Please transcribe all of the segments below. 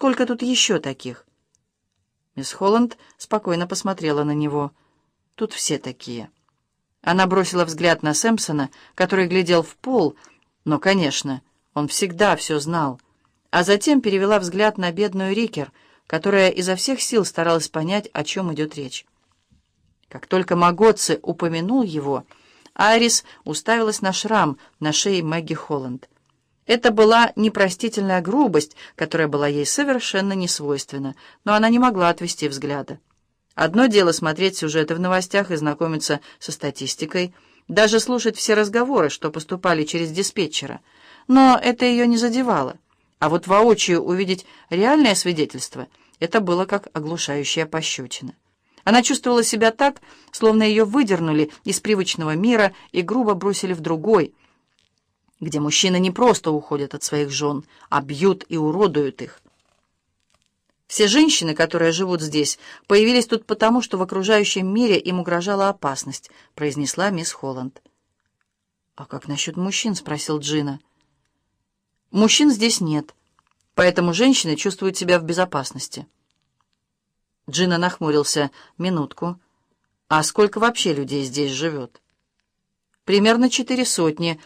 Сколько тут еще таких?» Мисс Холланд спокойно посмотрела на него. «Тут все такие». Она бросила взгляд на Сэмпсона, который глядел в пол, но, конечно, он всегда все знал, а затем перевела взгляд на бедную Рикер, которая изо всех сил старалась понять, о чем идет речь. Как только Магоци упомянул его, Айрис уставилась на шрам на шее Мэгги Холланд. Это была непростительная грубость, которая была ей совершенно не свойственна, но она не могла отвести взгляда. Одно дело смотреть сюжеты в новостях и знакомиться со статистикой, даже слушать все разговоры, что поступали через диспетчера. Но это ее не задевало. А вот воочию увидеть реальное свидетельство — это было как оглушающая пощечина. Она чувствовала себя так, словно ее выдернули из привычного мира и грубо бросили в другой, где мужчины не просто уходят от своих жен, а бьют и уродуют их. Все женщины, которые живут здесь, появились тут потому, что в окружающем мире им угрожала опасность, произнесла мисс Холланд. «А как насчет мужчин?» — спросил Джина. «Мужчин здесь нет, поэтому женщины чувствуют себя в безопасности». Джина нахмурился. «Минутку. А сколько вообще людей здесь живет?» «Примерно четыре сотни,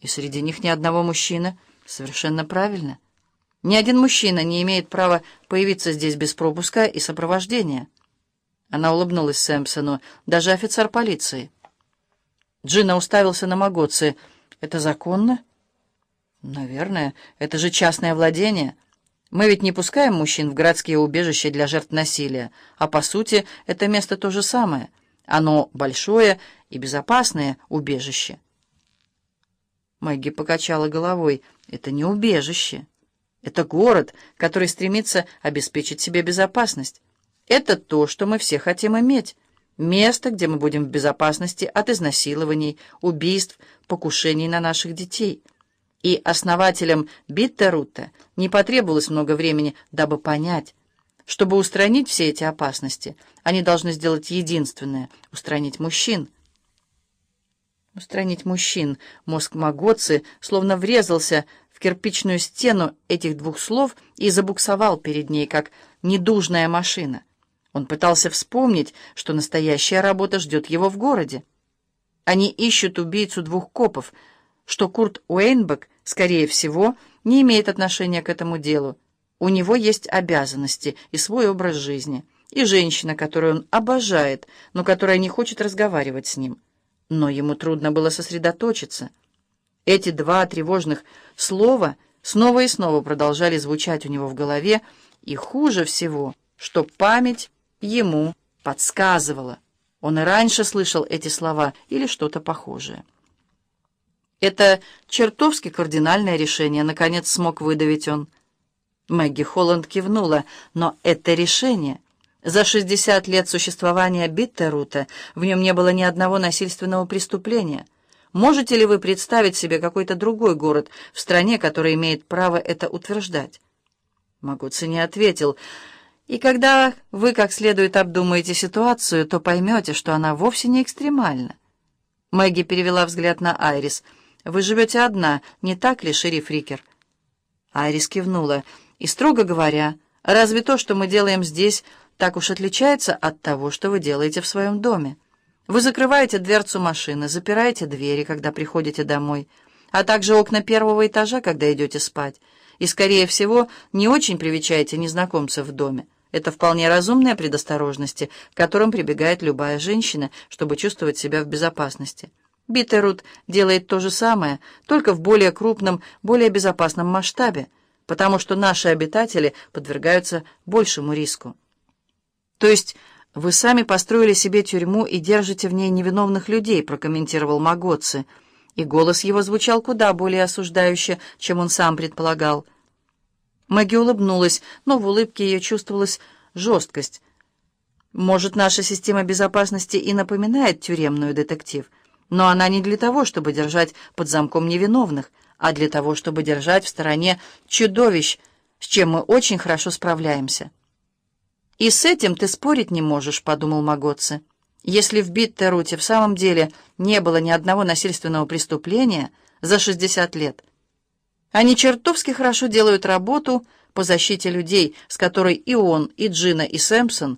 и среди них ни одного мужчины. Совершенно правильно». Ни один мужчина не имеет права появиться здесь без пропуска и сопровождения. Она улыбнулась Сэмпсону, даже офицер полиции. Джина уставился на Магоци. «Это законно?» «Наверное. Это же частное владение. Мы ведь не пускаем мужчин в городские убежища для жертв насилия, а по сути это место то же самое. Оно большое и безопасное убежище». Мэгги покачала головой. «Это не убежище». Это город, который стремится обеспечить себе безопасность. Это то, что мы все хотим иметь. Место, где мы будем в безопасности от изнасилований, убийств, покушений на наших детей. И основателям Биттерута не потребовалось много времени, дабы понять, чтобы устранить все эти опасности, они должны сделать единственное — устранить мужчин. Устранить мужчин. Мозг Магоцы словно врезался в кирпичную стену этих двух слов и забуксовал перед ней, как недужная машина. Он пытался вспомнить, что настоящая работа ждет его в городе. Они ищут убийцу двух копов, что Курт Уэйнбек, скорее всего, не имеет отношения к этому делу. У него есть обязанности и свой образ жизни, и женщина, которую он обожает, но которая не хочет разговаривать с ним. Но ему трудно было сосредоточиться — эти два тревожных слова снова и снова продолжали звучать у него в голове, и хуже всего, что память ему подсказывала. Он и раньше слышал эти слова или что-то похожее. «Это чертовски кардинальное решение», — наконец смог выдавить он. Мэгги Холланд кивнула, но это решение... За 60 лет существования Биттерута в нем не было ни одного насильственного преступления — Можете ли вы представить себе какой-то другой город в стране, который имеет право это утверждать? Магуци не ответил. И когда вы как следует обдумаете ситуацию, то поймете, что она вовсе не экстремальна. Мэгги перевела взгляд на Айрис. «Вы живете одна, не так ли, шериф Рикер?» Айрис кивнула. «И строго говоря, разве то, что мы делаем здесь, так уж отличается от того, что вы делаете в своем доме?» Вы закрываете дверцу машины, запираете двери, когда приходите домой, а также окна первого этажа, когда идете спать. И, скорее всего, не очень привечаете незнакомцев в доме. Это вполне разумные предосторожности, к которым прибегает любая женщина, чтобы чувствовать себя в безопасности. Биттерут делает то же самое, только в более крупном, более безопасном масштабе, потому что наши обитатели подвергаются большему риску. То есть «Вы сами построили себе тюрьму и держите в ней невиновных людей», — прокомментировал Магоци. И голос его звучал куда более осуждающе, чем он сам предполагал. Мэгги улыбнулась, но в улыбке ее чувствовалась жесткость. «Может, наша система безопасности и напоминает тюремную детектив, но она не для того, чтобы держать под замком невиновных, а для того, чтобы держать в стороне чудовищ, с чем мы очень хорошо справляемся». «И с этим ты спорить не можешь», — подумал Магоци. «Если в Биттеруте в самом деле не было ни одного насильственного преступления за 60 лет, Они чертовски хорошо делают работу по защите людей, с которой и он, и Джина, и Сэмпсон